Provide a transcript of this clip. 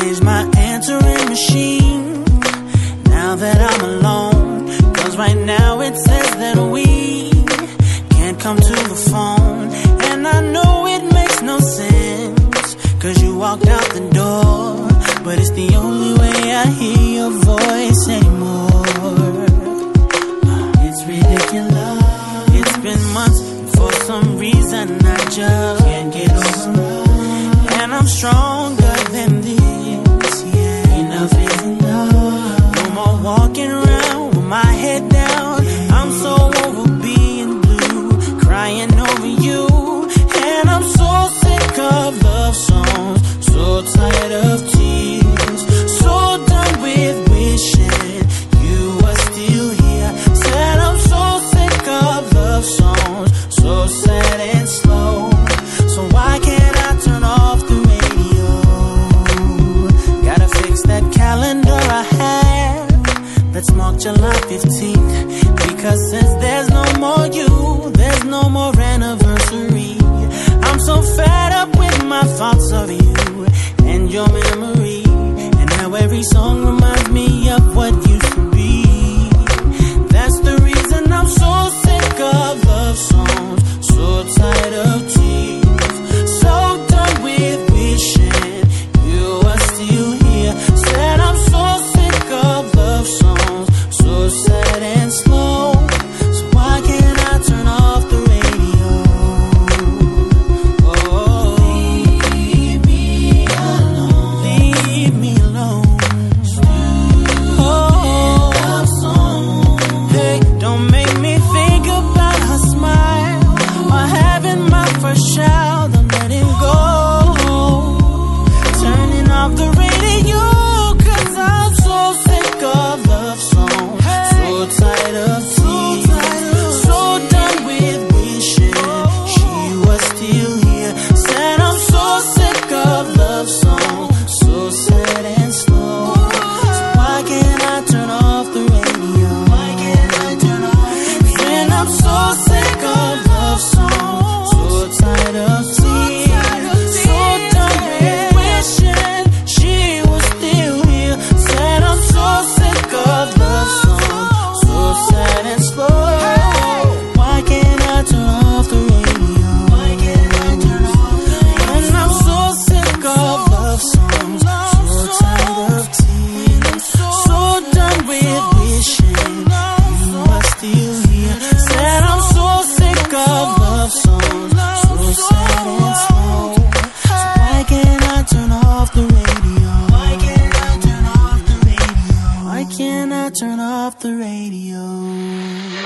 changed my answering machine now that I'm alone. Cause right now it says that we can't come to the phone. And I know it makes no sense. Cause you walked out the door, but it's the only way I hear your voice anymore. my head down. Because since there's no more you, there's no more 有。